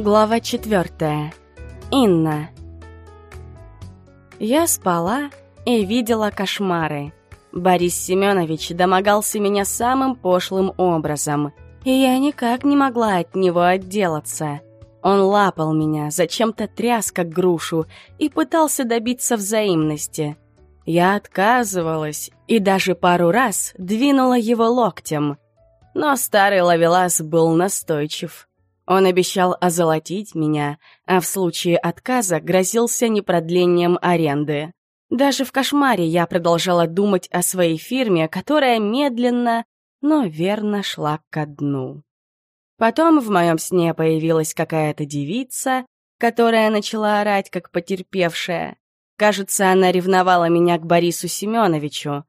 Глава четвертая. Инна. Я спала и видела кошмары. Борис Семенович домогался меня самым пошлым образом, и я никак не могла от него отделаться. Он лапал меня, зачем-то тряс как грушу и пытался добиться взаимности. Я отказывалась и даже пару раз двинула его локтем. Но старый ловелас был настойчив. Он обещал озолотить меня, а в случае отказа грозился непродлением аренды. Даже в кошмаре я продолжала думать о своей фирме, которая медленно, но верно шла ко дну. Потом в моем сне появилась какая-то девица, которая начала орать, как потерпевшая. Кажется, она ревновала меня к Борису Семеновичу.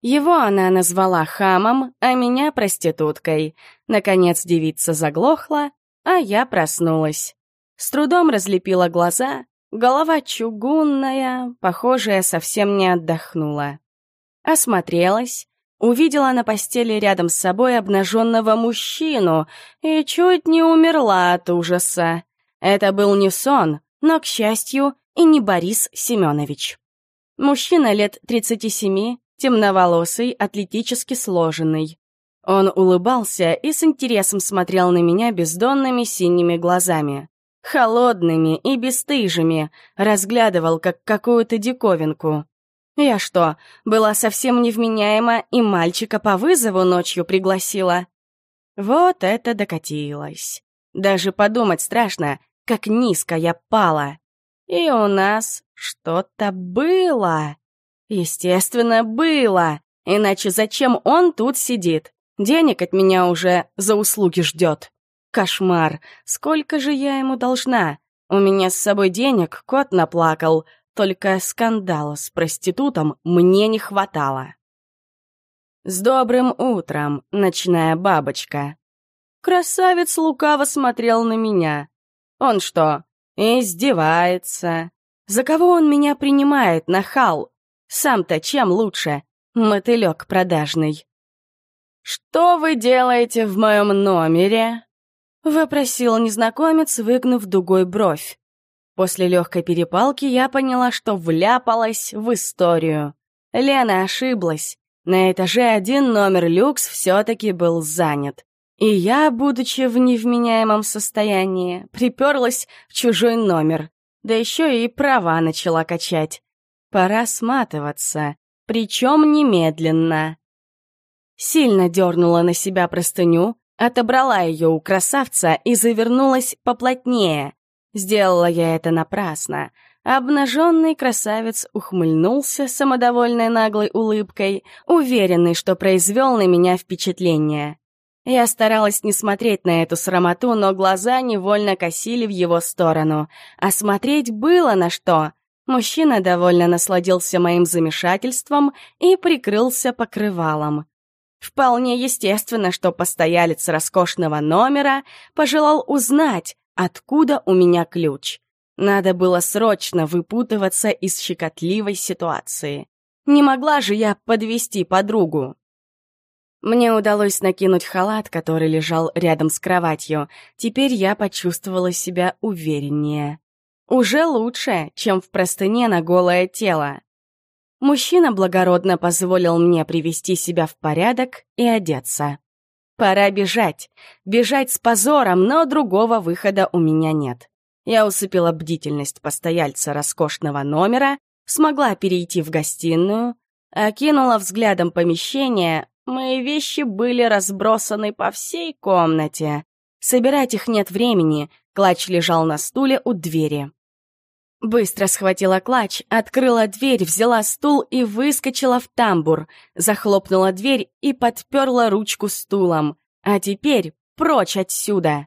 Его она назвала хамом, а меня — проституткой. Наконец девица заглохла, а я проснулась. С трудом разлепила глаза, голова чугунная, похожая, совсем не отдохнула. Осмотрелась, увидела на постели рядом с собой обнаженного мужчину и чуть не умерла от ужаса. Это был не сон, но, к счастью, и не Борис Семенович. Мужчина лет 37, темноволосый, атлетически сложенный. Он улыбался и с интересом смотрел на меня бездонными синими глазами. Холодными и бесстыжими, разглядывал как какую-то диковинку. Я что, была совсем невменяема и мальчика по вызову ночью пригласила? Вот это докатилось. Даже подумать страшно, как низко я пала. И у нас что-то было. Естественно, было. Иначе зачем он тут сидит? Денег от меня уже за услуги ждет. Кошмар. Сколько же я ему должна? У меня с собой денег кот наплакал, только скандала с проститутом мне не хватало. «С добрым утром, ночная бабочка!» Красавец лукаво смотрел на меня. Он что, издевается? За кого он меня принимает, нахал? Сам-то чем лучше? Мотылек продажный. «Что вы делаете в моем номере?» — вопросил незнакомец, выгнув дугой бровь. После легкой перепалки я поняла, что вляпалась в историю. Лена ошиблась. На этаже один номер люкс все-таки был занят. И я, будучи в невменяемом состоянии, приперлась в чужой номер. Да еще и права начала качать. Пора сматываться, причем немедленно сильно дернула на себя простыню, отобрала ее у красавца и завернулась поплотнее. Сделала я это напрасно. Обнаженный красавец ухмыльнулся самодовольной наглой улыбкой, уверенный, что произвел на меня впечатление. Я старалась не смотреть на эту срамоту, но глаза невольно косили в его сторону. А смотреть было на что. Мужчина довольно насладился моим замешательством и прикрылся покрывалом. Вполне естественно, что постоялец роскошного номера пожелал узнать, откуда у меня ключ. Надо было срочно выпутываться из щекотливой ситуации. Не могла же я подвести подругу. Мне удалось накинуть халат, который лежал рядом с кроватью. Теперь я почувствовала себя увереннее. Уже лучше, чем в простыне на голое тело. Мужчина благородно позволил мне привести себя в порядок и одеться. Пора бежать. Бежать с позором, но другого выхода у меня нет. Я усыпила бдительность постояльца роскошного номера, смогла перейти в гостиную, окинула взглядом помещение, мои вещи были разбросаны по всей комнате. Собирать их нет времени, клатч лежал на стуле у двери. Быстро схватила клатч, открыла дверь, взяла стул и выскочила в тамбур, захлопнула дверь и подперла ручку стулом. А теперь прочь отсюда!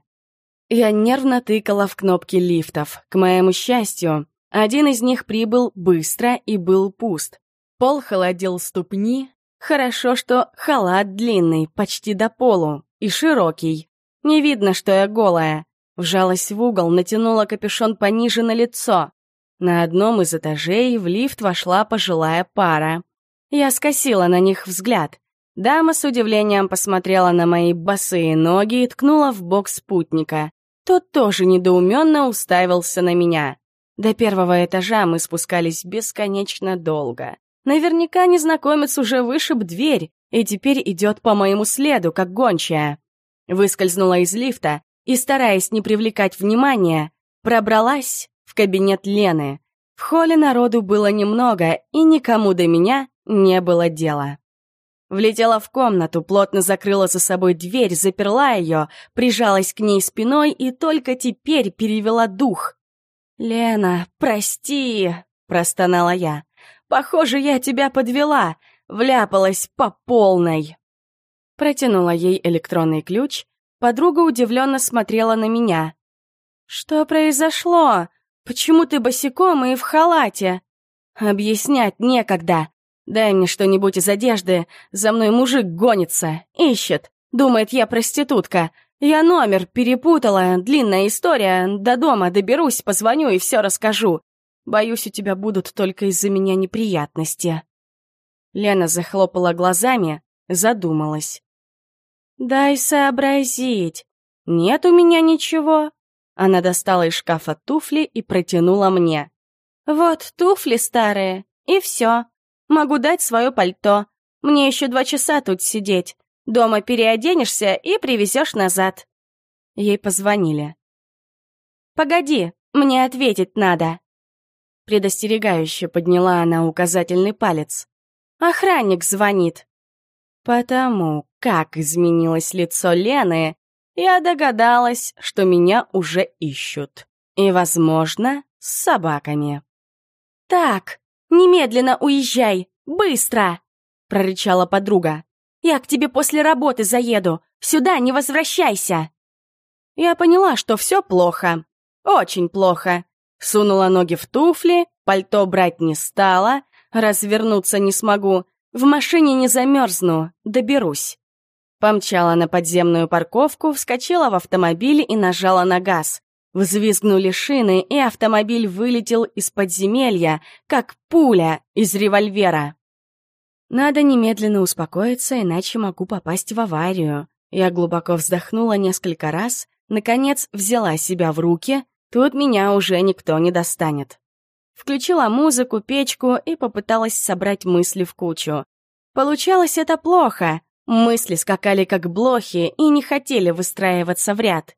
Я нервно тыкала в кнопки лифтов. К моему счастью, один из них прибыл быстро и был пуст. Пол холодил ступни. Хорошо, что халат длинный, почти до полу, и широкий. Не видно, что я голая. Вжалась в угол, натянула капюшон пониже на лицо. На одном из этажей в лифт вошла пожилая пара. Я скосила на них взгляд. Дама с удивлением посмотрела на мои босые ноги и ткнула в бок спутника. Тот тоже недоуменно уставился на меня. До первого этажа мы спускались бесконечно долго. Наверняка незнакомец уже вышиб дверь и теперь идет по моему следу, как гончая. Выскользнула из лифта и, стараясь не привлекать внимания, пробралась кабинет Лены. В холле народу было немного, и никому до меня не было дела. Влетела в комнату, плотно закрыла за собой дверь, заперла ее, прижалась к ней спиной и только теперь перевела дух. «Лена, прости!» — простонала я. «Похоже, я тебя подвела, вляпалась по полной!» Протянула ей электронный ключ, подруга удивленно смотрела на меня. «Что произошло? Почему ты босиком и в халате?» «Объяснять некогда. Дай мне что-нибудь из одежды, за мной мужик гонится, ищет, думает, я проститутка. Я номер перепутала, длинная история, до дома доберусь, позвоню и все расскажу. Боюсь, у тебя будут только из-за меня неприятности». Лена захлопала глазами, задумалась. «Дай сообразить. Нет у меня ничего». Она достала из шкафа туфли и протянула мне. «Вот туфли старые, и все. Могу дать свое пальто. Мне еще два часа тут сидеть. Дома переоденешься и привезешь назад». Ей позвонили. «Погоди, мне ответить надо». Предостерегающе подняла она указательный палец. «Охранник звонит». Потому как изменилось лицо Лены, я догадалась, что меня уже ищут. И, возможно, с собаками. «Так, немедленно уезжай! Быстро!» — прорычала подруга. «Я к тебе после работы заеду. Сюда не возвращайся!» Я поняла, что все плохо. Очень плохо. Сунула ноги в туфли, пальто брать не стала, развернуться не смогу, в машине не замерзну, доберусь. Помчала на подземную парковку, вскочила в автомобиль и нажала на газ. Взвизгнули шины, и автомобиль вылетел из подземелья, как пуля из револьвера. Надо немедленно успокоиться, иначе могу попасть в аварию. Я глубоко вздохнула несколько раз, наконец взяла себя в руки, тут меня уже никто не достанет. Включила музыку, печку и попыталась собрать мысли в кучу. Получалось это плохо. Мысли скакали как блохи и не хотели выстраиваться в ряд.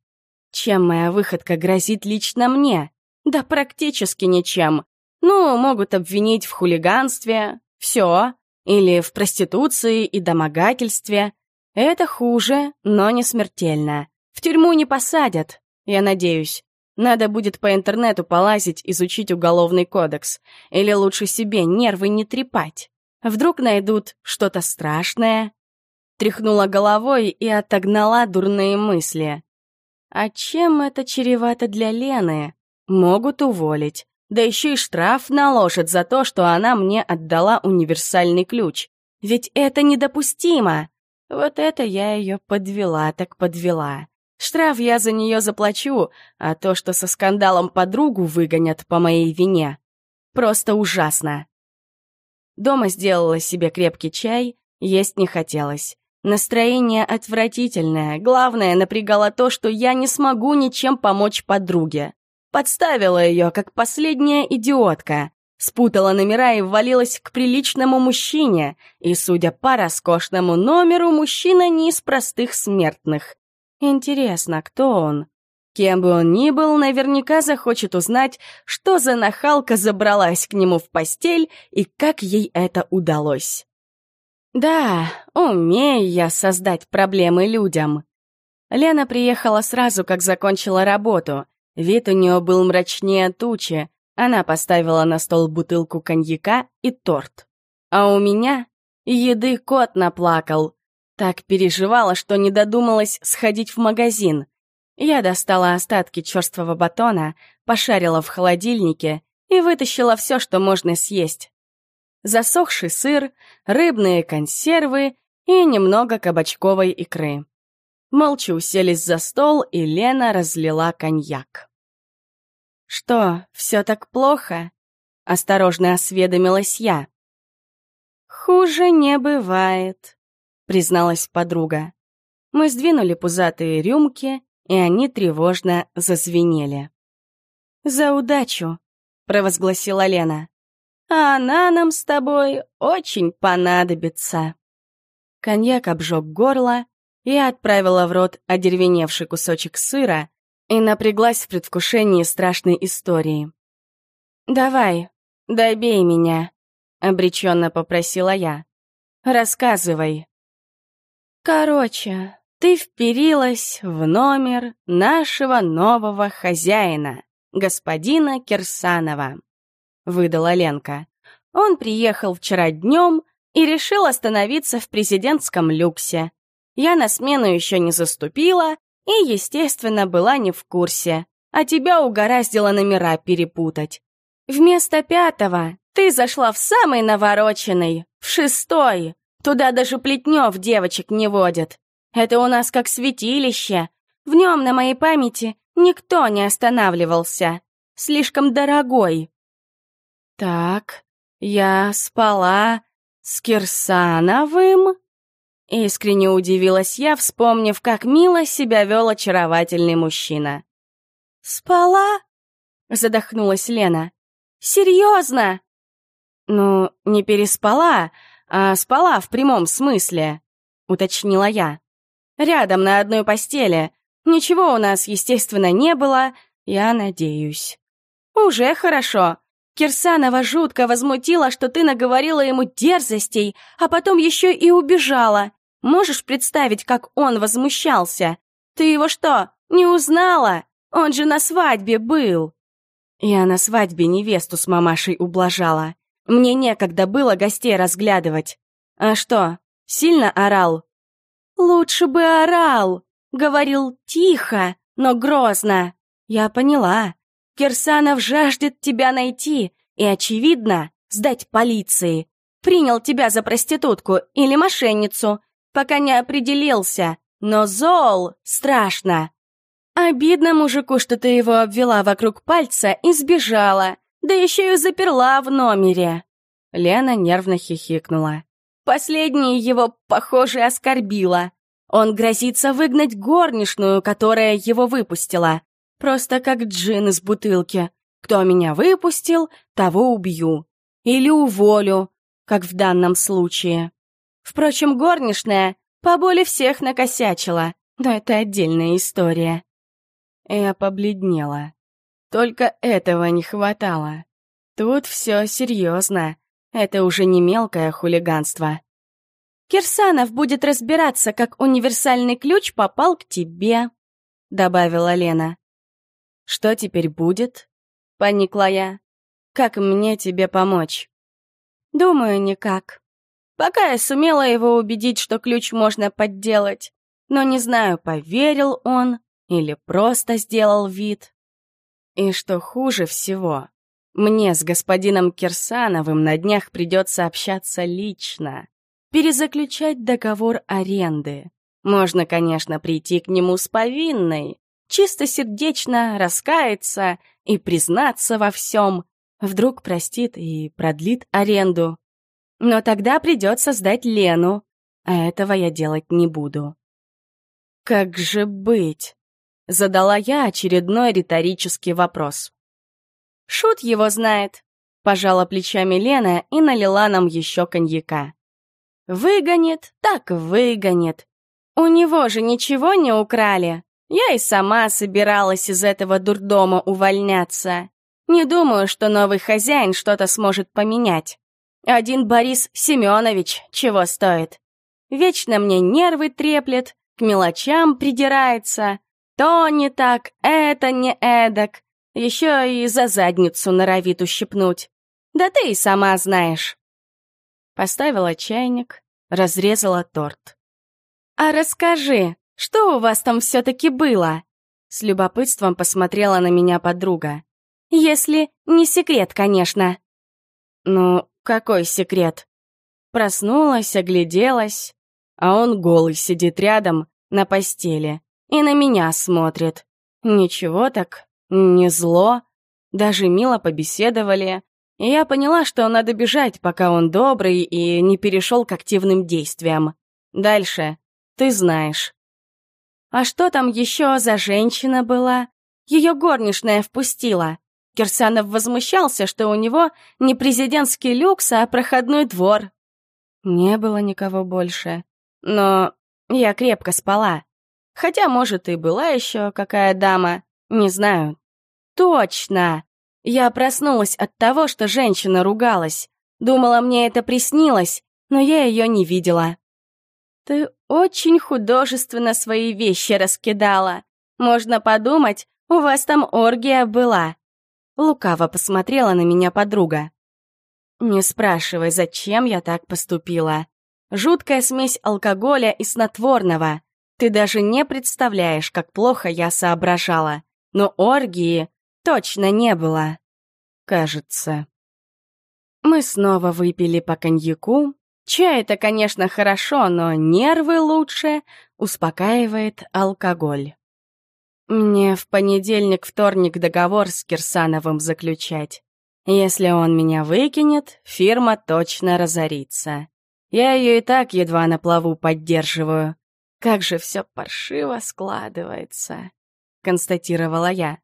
Чем моя выходка грозит лично мне? Да практически ничем. Ну, могут обвинить в хулиганстве, все, или в проституции и домогательстве. Это хуже, но не смертельно. В тюрьму не посадят, я надеюсь. Надо будет по интернету полазить, изучить уголовный кодекс. Или лучше себе нервы не трепать. Вдруг найдут что-то страшное. Тряхнула головой и отогнала дурные мысли. А чем это чревато для Лены? Могут уволить. Да еще и штраф наложат за то, что она мне отдала универсальный ключ. Ведь это недопустимо. Вот это я ее подвела так подвела. Штраф я за нее заплачу, а то, что со скандалом подругу выгонят по моей вине, просто ужасно. Дома сделала себе крепкий чай, есть не хотелось. Настроение отвратительное, главное напрягало то, что я не смогу ничем помочь подруге. Подставила ее, как последняя идиотка. Спутала номера и ввалилась к приличному мужчине, и, судя по роскошному номеру, мужчина не из простых смертных. Интересно, кто он? Кем бы он ни был, наверняка захочет узнать, что за нахалка забралась к нему в постель и как ей это удалось. Да, умею я создать проблемы людям. Лена приехала сразу, как закончила работу. Вид у нее был мрачнее тучи. Она поставила на стол бутылку коньяка и торт. А у меня еды кот наплакал. Так переживала, что не додумалась сходить в магазин. Я достала остатки черствого батона, пошарила в холодильнике и вытащила все, что можно съесть. Засохший сыр, рыбные консервы и немного кабачковой икры. Молча уселись за стол, и Лена разлила коньяк. «Что, все так плохо?» — осторожно осведомилась я. «Хуже не бывает», призналась подруга. Мы сдвинули пузатые рюмки и они тревожно зазвенели. «За удачу!» — провозгласила Лена. «А она нам с тобой очень понадобится». Коньяк обжег горло, я отправила в рот одеревеневший кусочек сыра и напряглась в предвкушении страшной истории. «Давай, добей меня», — обреченно попросила я. «Рассказывай». «Короче, ты вперилась в номер нашего нового хозяина, господина Кирсанова», — выдала Ленка. «Он приехал вчера днем и решил остановиться в президентском люксе. Я на смену еще не заступила и, естественно, была не в курсе, а тебя угораздило номера перепутать. Вместо пятого ты зашла в самый навороченный, в шестой. Туда даже Плетнев девочек не водят. Это у нас как святилище. В нем, на моей памяти, никто не останавливался. Слишком дорогой. Так, я спала с Кирсановым? Искренне удивилась я, вспомнив, как мило себя вел очаровательный мужчина. «Спала?» — задохнулась Лена. «Серьезно?» «Ну, не переспала, а спала в прямом смысле», — уточнила я. «Рядом на одной постели. Ничего у нас, естественно, не было, я надеюсь». «Уже хорошо. Кирсанова жутко возмутила, что ты наговорила ему дерзостей, а потом еще и убежала. Можешь представить, как он возмущался? Ты его что, не узнала? Он же на свадьбе был!» Я на свадьбе невесту с мамашей ублажала. Мне некогда было гостей разглядывать. А что, сильно орал? «Лучше бы орал!» Говорил тихо, но грозно. Я поняла. Кирсанов жаждет тебя найти и, очевидно, сдать полиции. Принял тебя за проститутку или мошенницу, пока не определился, но зол страшно. Обидно мужику, что ты его обвела вокруг пальца и сбежала, да еще и заперла в номере. Лена нервно хихикнула. Последнее его, похоже, оскорбило. Он грозится выгнать горничную, которая его выпустила. Просто как джин из бутылки. Кто меня выпустил, того убью. Или уволю, как в данном случае. Впрочем, горничная поболе всех накосячила, но это отдельная история. Я побледнела. Только этого не хватало. Тут все серьезно. Это уже не мелкое хулиганство. «Кирсанов будет разбираться, как универсальный ключ попал к тебе», — добавила Лена. «Что теперь будет?» — поникла я. «Как мне тебе помочь?» «Думаю, никак. Пока я сумела его убедить, что ключ можно подделать, но не знаю, поверил он или просто сделал вид. И что хуже всего, мне с господином Кирсановым на днях придется общаться лично, перезаключать договор аренды. Можно, конечно, прийти к нему с повинной, чистосердечно раскаяться и признаться во всем. Вдруг простит и продлит аренду. Но тогда придется сдать Лену, а этого я делать не буду. «Как же быть?» — задала я очередной риторический вопрос. «Шут его знает», — пожала плечами Лена и налила нам еще коньяка. «Выгонит, так выгонит. У него же ничего не украли. Я и сама собиралась из этого дурдома увольняться. Не думаю, что новый хозяин что-то сможет поменять. Один Борис Семенович чего стоит. Вечно мне нервы треплет, к мелочам придирается. То не так, это не эдак. Еще и за задницу норовит ущипнуть. Да ты и сама знаешь. Поставила чайник, разрезала торт. «А расскажи, что у вас там все-таки было?» С любопытством посмотрела на меня подруга. «Если не секрет, конечно». «Ну, какой секрет? Проснулась, огляделась, а он голый сидит рядом на постели и на меня смотрит. Ничего так, не зло, даже мило побеседовали, и я поняла, что надо бежать, пока он добрый и не перешел к активным действиям. Дальше ты знаешь. А что там еще за женщина была? Ее горничная впустила. Кирсанов возмущался, что у него не президентский люкс, а проходной двор. Не было никого больше. Но я крепко спала. Хотя, может, и была еще какая дама. Не знаю. Точно! Я проснулась от того, что женщина ругалась. Думала, мне это приснилось, но я ее не видела. Ты очень художественно свои вещи раскидала. Можно подумать, у вас там оргия была. Лукаво посмотрела на меня подруга. Не спрашивай, зачем я так поступила. Жуткая смесь алкоголя и снотворного. Ты даже не представляешь, как плохо я соображала. Но оргии точно не было. Кажется. Мы снова выпили по коньяку. Чай — это, конечно, хорошо, но нервы лучше успокаивает алкоголь. Мне в понедельник-вторник договор с Кирсановым заключать. Если он меня выкинет, фирма точно разорится. Я ее и так едва на плаву поддерживаю. Как же все паршиво складывается, констатировала я.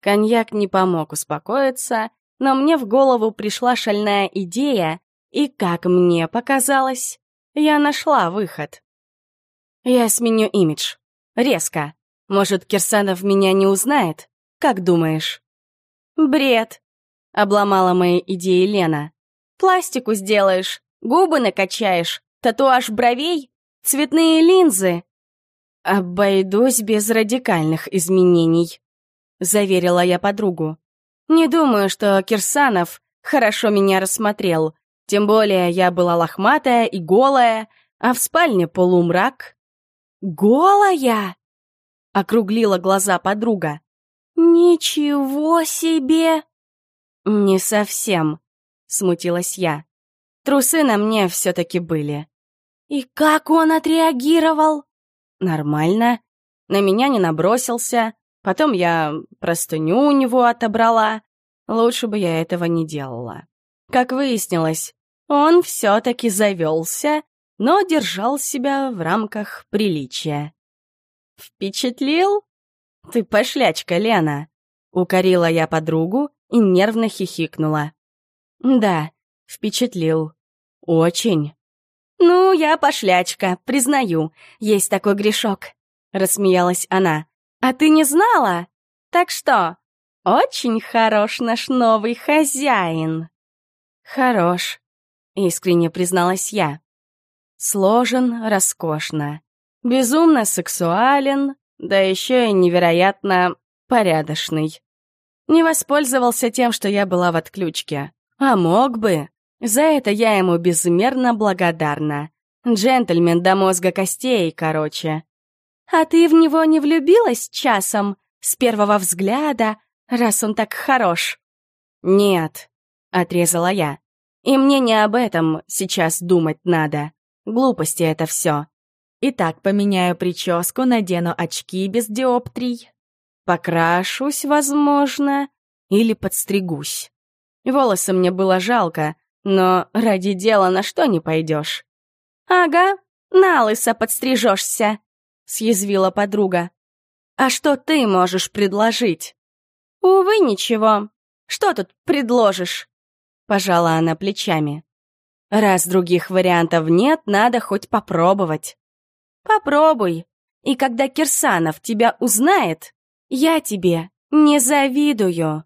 Коньяк не помог успокоиться, но мне в голову пришла шальная идея, и, как мне показалось, я нашла выход. Я сменю имидж. Резко. Может, Кирсанов меня не узнает? Как думаешь? Бред. Обломала мои идеи Лена. Пластику сделаешь, губы накачаешь, татуаж бровей, цветные линзы. Обойдусь без радикальных изменений, заверила я подругу. Не думаю, что Кирсанов хорошо меня рассмотрел. Тем более я была лохматая и голая, а в спальне полумрак. «Голая?» округлила глаза подруга. «Ничего себе!» «Не совсем», — смутилась я. Трусы на мне все-таки были. «И как он отреагировал?» «Нормально. На меня не набросился. Потом я простыню у него отобрала. Лучше бы я этого не делала. Как выяснилось, он все-таки завелся, но держал себя в рамках приличия. «Впечатлил? Ты пошлячка, Лена!» Укорила я подругу и нервно хихикнула. «Да, впечатлил. Очень». «Ну, я пошлячка, признаю, есть такой грешок», — рассмеялась она. «А ты не знала? Так что, очень хорош наш новый хозяин». «Хорош», — искренне призналась я. Сложен роскошно безумно сексуален, да еще и невероятно порядочный. Не воспользовался тем, что я была в отключке. А мог бы. За это я ему безмерно благодарна. Джентльмен до мозга костей, короче. А ты в него не влюбилась часом, с первого взгляда, раз он так хорош? Нет, отрезала я. И мне не об этом сейчас думать надо. Глупости это все. Итак, поменяю прическу, надену очки без диоптрий. Покрашусь, возможно, или подстригусь. Волосы мне было жалко, но ради дела на что не пойдешь. «Ага, на лысо подстрижешься», — съязвила подруга. «А что ты можешь предложить?» «Увы, ничего. Что тут предложишь?» Пожала она плечами. «Раз других вариантов нет, надо хоть попробовать». Попробуй. И когда Кирсанов тебя узнает, я тебе не завидую.